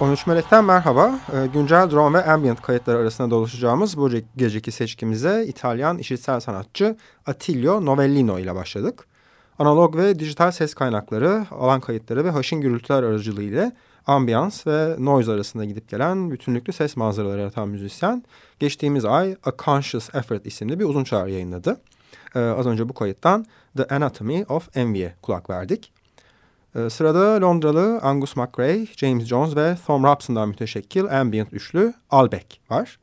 13 Melek'ten merhaba. Ee, güncel drone ve ambient kayıtları arasında dolaşacağımız bu geceki seçkimize İtalyan işitsel sanatçı Attilio Novellino ile başladık. Analog ve dijital ses kaynakları, alan kayıtları ve haşin gürültüler aracılığıyla ambiyans ve noise arasında gidip gelen bütünlüklü ses manzaraları yaratan müzisyen geçtiğimiz ay A Conscious Effort isimli bir uzun çağrı yayınladı. Ee, az önce bu kayıttan The Anatomy of Envy'ye kulak verdik. Ee, sırada Londralı Angus McRae, James Jones ve Tom Robson'dan müteşekkil ambient üçlü Albeck var.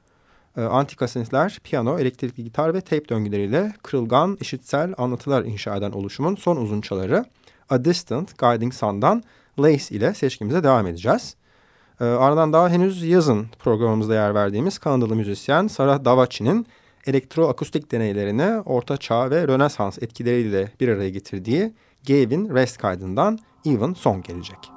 Ee, antika synthler, piyano, elektrikli gitar ve tape döngüleriyle kırılgan, işitsel anlatılar inşa eden oluşumun son uzunçaları A Distant Guiding Sun'dan Lace ile seçkimize devam edeceğiz. Ee, ardından daha henüz yazın programımızda yer verdiğimiz Kanadalı müzisyen Sarah Davachi'nin elektroakustik deneylerini Orta Çağ ve Rönesans etkileriyle bir araya getirdiği Gave'in Rest kaydından Even Song gelecek.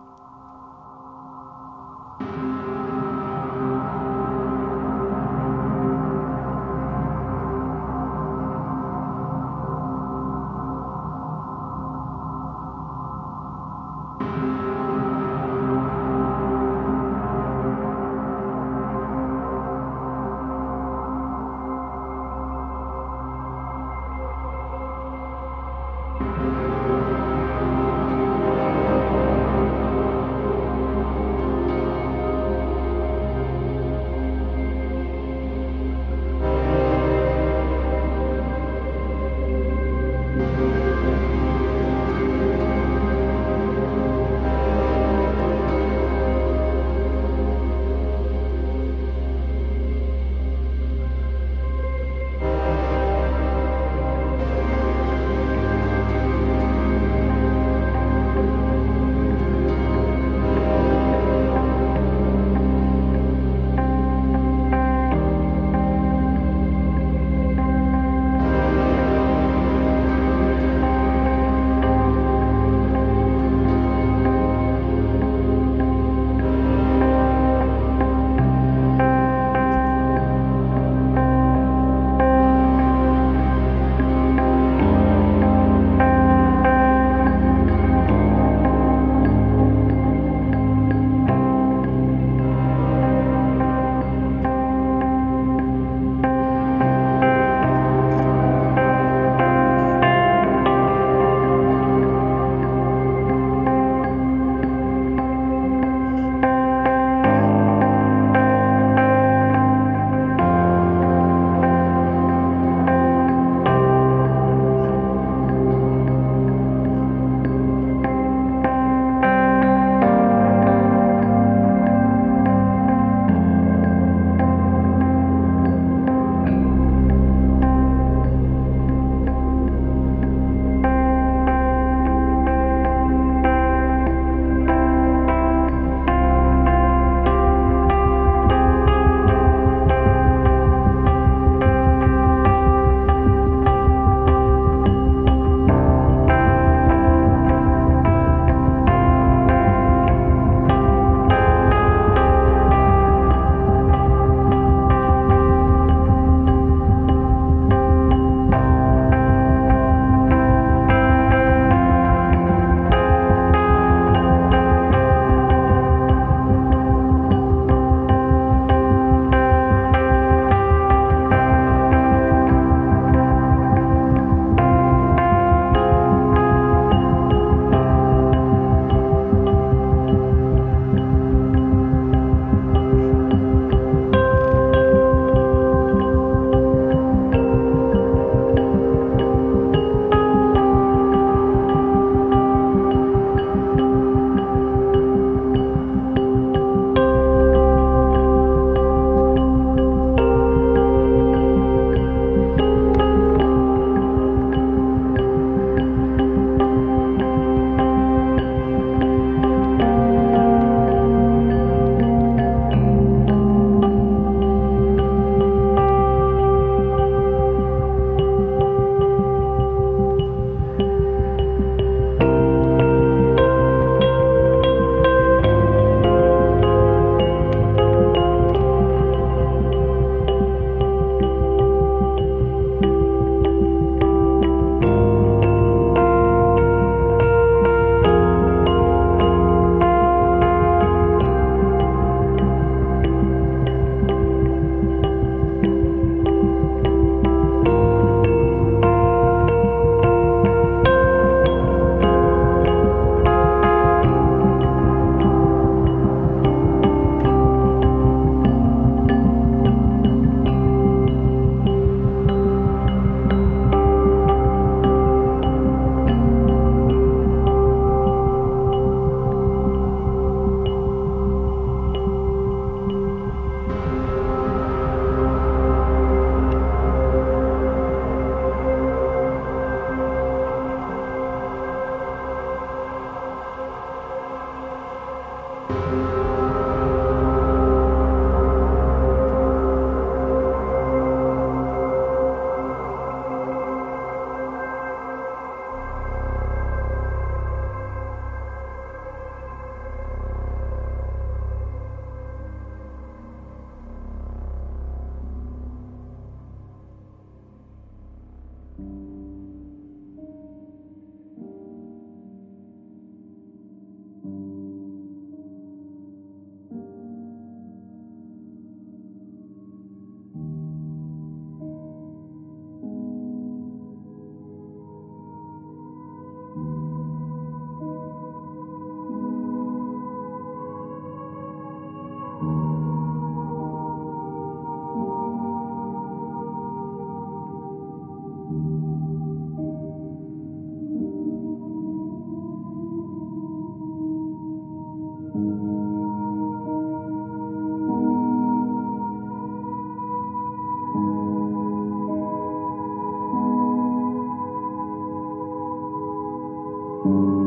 thank you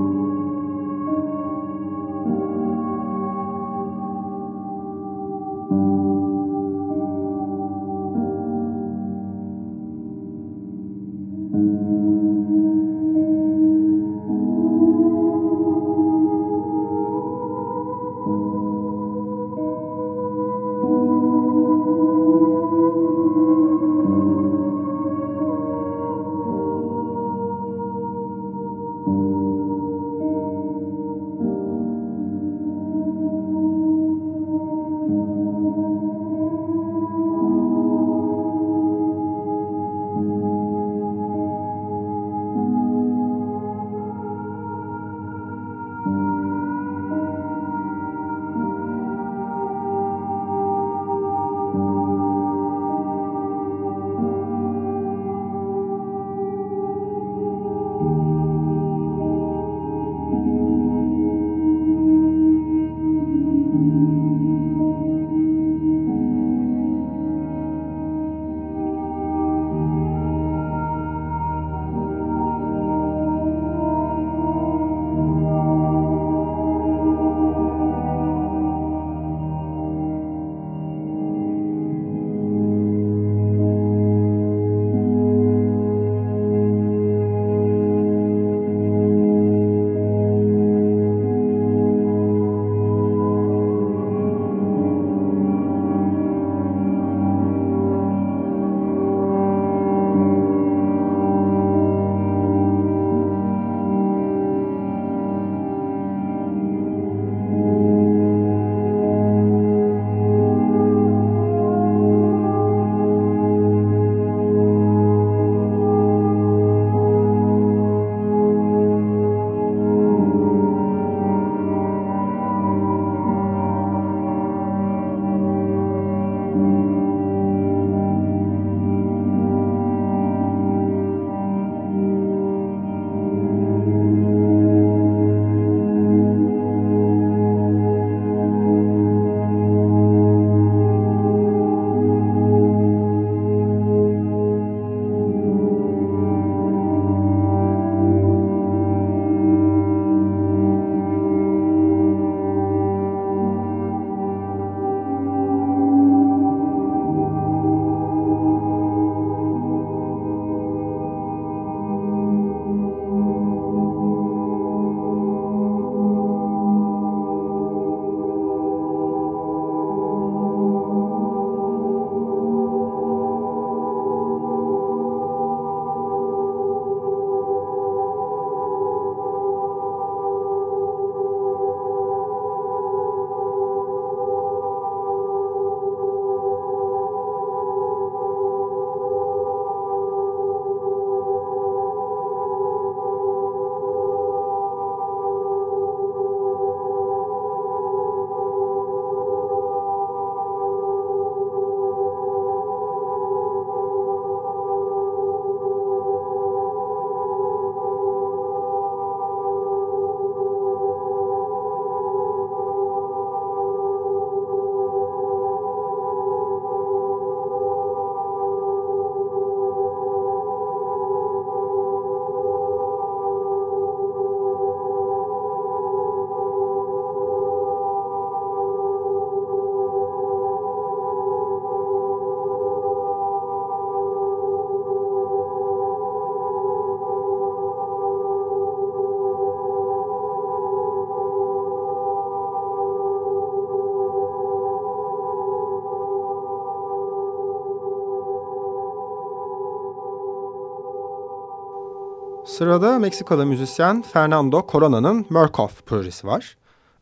Sırada Meksikalı müzisyen Fernando Corona'nın Murkoff projesi var.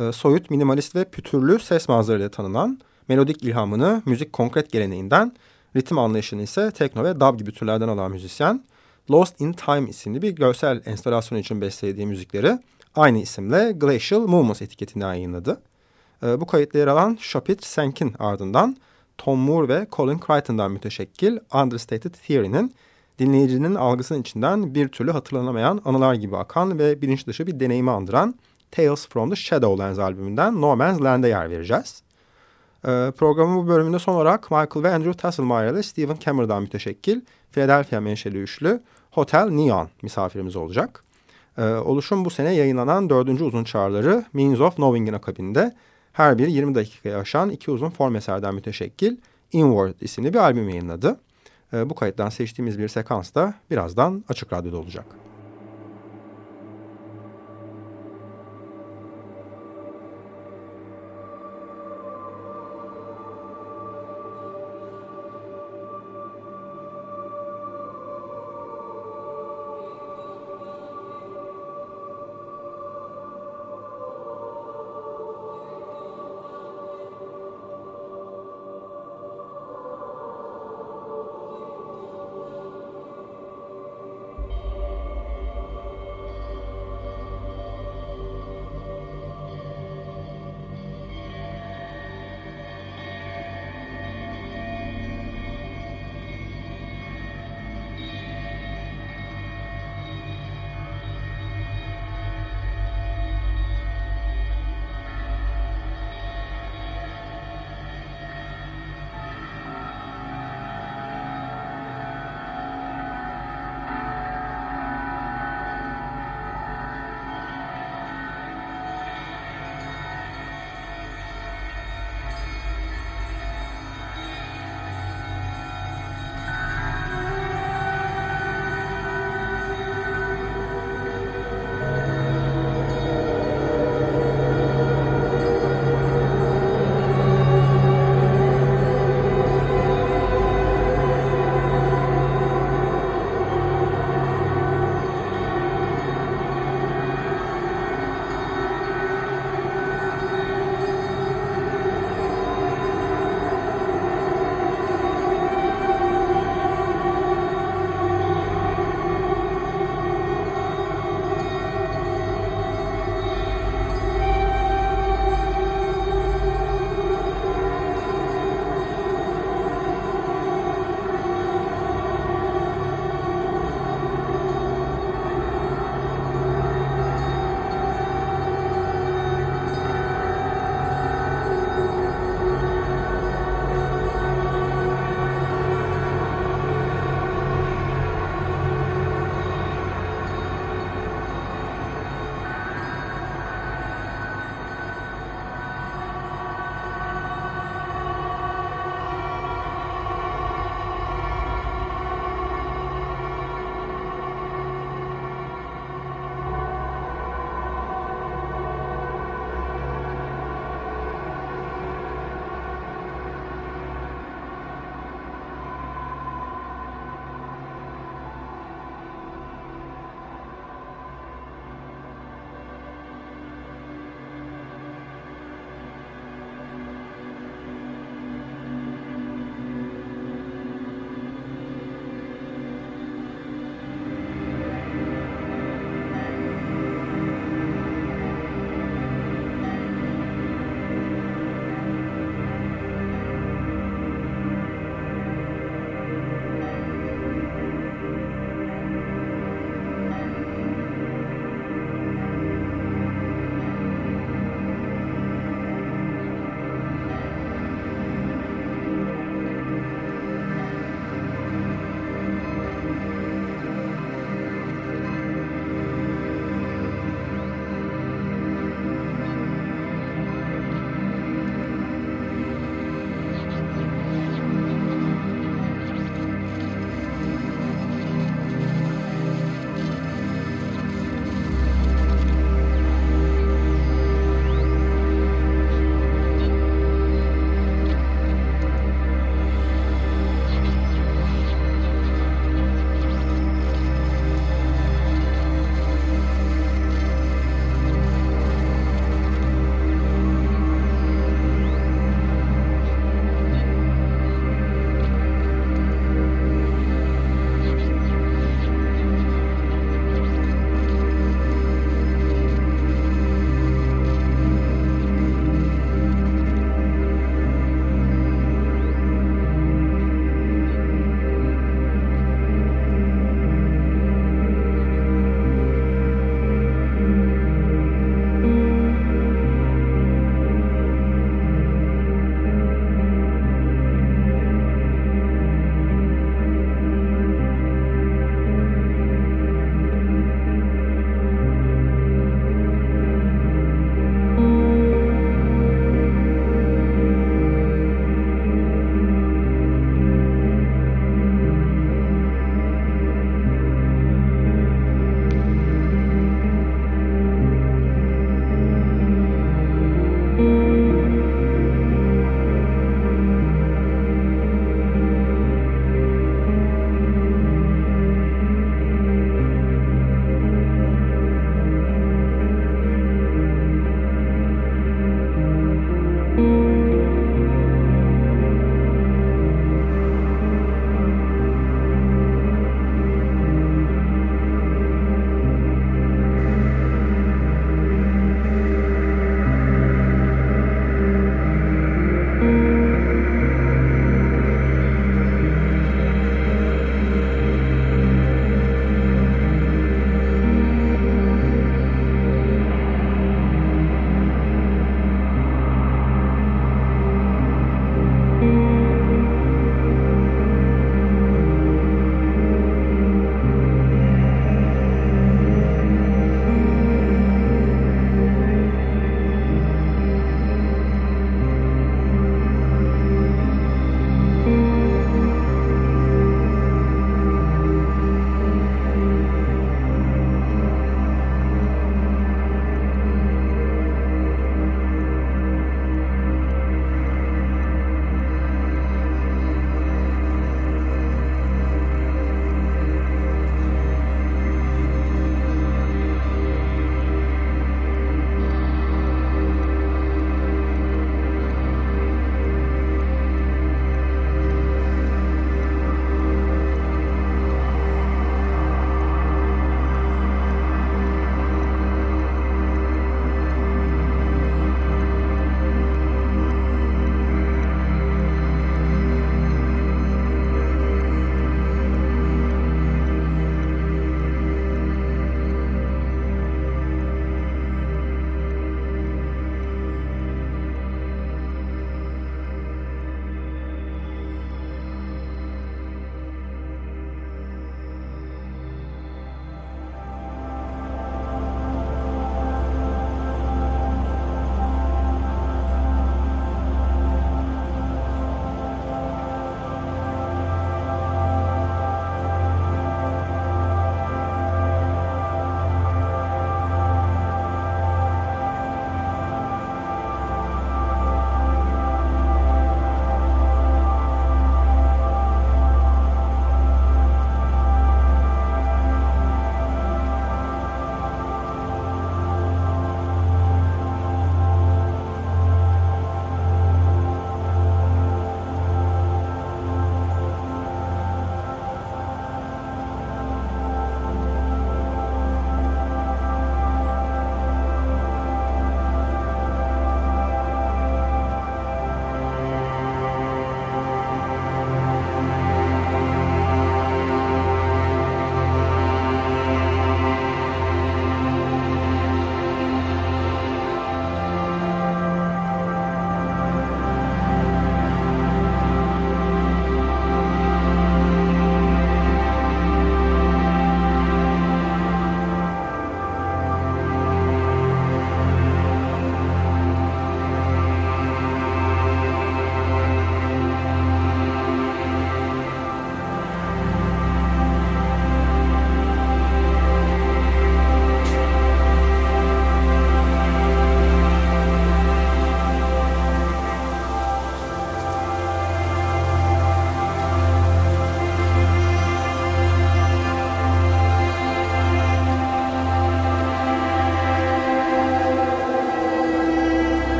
E, soyut, minimalist ve pütürlü ses manzarayla tanınan melodik ilhamını müzik konkret geleneğinden, ritim anlayışını ise tekno ve dub gibi türlerden alan müzisyen, Lost in Time isimli bir görsel enstalasyon için beslediği müzikleri aynı isimle Glacial Movements etiketine yayınladı. E, bu kayıtlı yer alan Shapit Senk'in ardından Tom Moore ve Colin Crichton'dan müteşekkil Understated Theory'nin dinleyicinin algısının içinden bir türlü hatırlanamayan anılar gibi akan ve bilinç dışı bir deneyimi andıran Tales from the Shadowlands albümünden No Man's Land'e yer vereceğiz. Ee, programın bu bölümünde son olarak Michael ve Andrew Tasselmeyer ile Stephen Cameron'dan müteşekkil Philadelphia menşeli üçlü Hotel Neon misafirimiz olacak. Ee, oluşum bu sene yayınlanan dördüncü uzun çağrıları Means of Knowing'in akabinde her biri 20 dakikaya aşan iki uzun form eserden müteşekkil Inward isimli bir albüm yayınladı. Ee, bu kayıttan seçtiğimiz bir sekans da birazdan Açık Radyo'da olacak.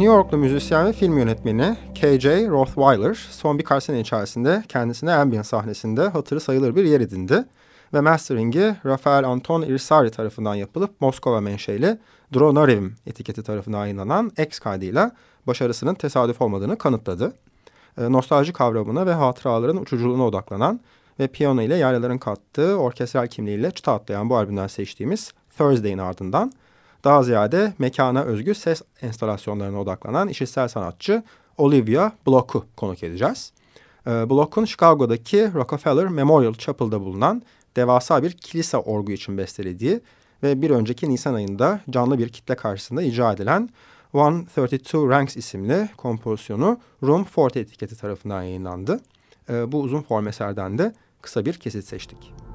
New Yorklu müzisyen ve film yönetmeni K.J. Rothweiler son birkaç sene içerisinde kendisine ambient sahnesinde hatırı sayılır bir yer edindi ve mastering'i Rafael Anton Irsari tarafından yapılıp Moskova menşeli Dronarevim etiketi tarafından yayınlanan X kaydıyla başarısının tesadüf olmadığını kanıtladı. E, nostalji kavramına ve hatıraların uçuculuğuna odaklanan ve piyano ile yaylaların kattığı orkestral kimliğiyle çıta atlayan bu albümden seçtiğimiz Thursday'in ardından daha ziyade mekana özgü ses enstalasyonlarına odaklanan işitsel sanatçı Olivia Block'u konuk edeceğiz. E, Block'un Chicago'daki Rockefeller Memorial Chapel'da bulunan devasa bir kilise orgu için bestelediği ve bir önceki Nisan ayında canlı bir kitle karşısında icra edilen 132 Ranks isimli kompozisyonu Room 40 etiketi tarafından yayınlandı. E, bu uzun form eserden de kısa bir kesit seçtik.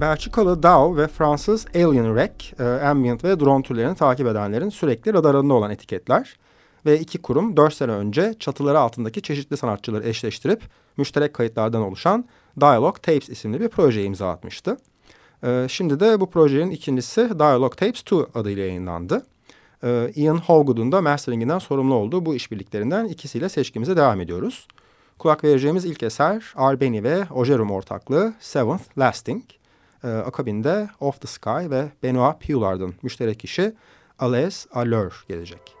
Belçikalı DAO ve Fransız Alien Rec, e, ambient ve drone türlerini takip edenlerin sürekli radarında olan etiketler. Ve iki kurum 4 sene önce çatıları altındaki çeşitli sanatçıları eşleştirip müşterek kayıtlardan oluşan Dialog Tapes isimli bir proje imza atmıştı. E, şimdi de bu projenin ikincisi Dialog Tapes 2 adıyla yayınlandı. E, Ian Hallgood'un da masteringinden sorumlu olduğu bu işbirliklerinden ikisiyle seçkimize devam ediyoruz. Kulak vereceğimiz ilk eser Arbeni ve Ojerum ortaklığı Seventh Lasting. Ee, akabinde Off the Sky ve Benoit Pulard'ın müşterek işi Alaise Allure gelecek.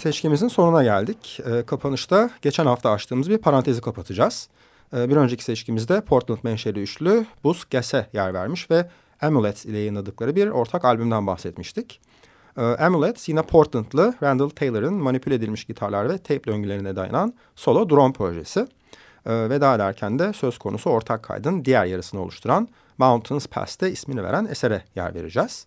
Seçkimizin sonuna geldik. E, kapanışta geçen hafta açtığımız bir parantezi kapatacağız. E, bir önceki seçkimizde Portland menşeli üçlü Buz Gese yer vermiş ve Amulet ile yayınladıkları bir ortak albümden bahsetmiştik. E, Amulet yine Portlandlı Randall Taylor'ın manipüle edilmiş gitarlar ve tape döngülerine dayanan solo drone projesi. E, veda ederken de söz konusu ortak kaydın diğer yarısını oluşturan Mountains Pass'te ismini veren esere yer vereceğiz.